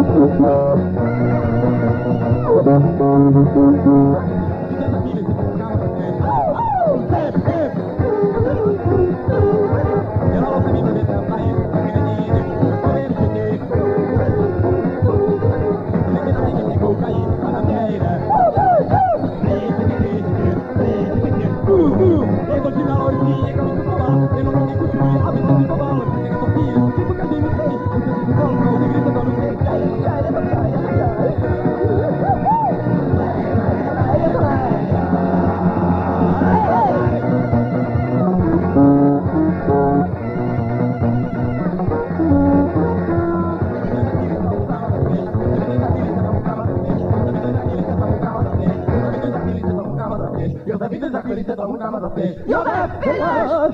Thank you. Cause You're!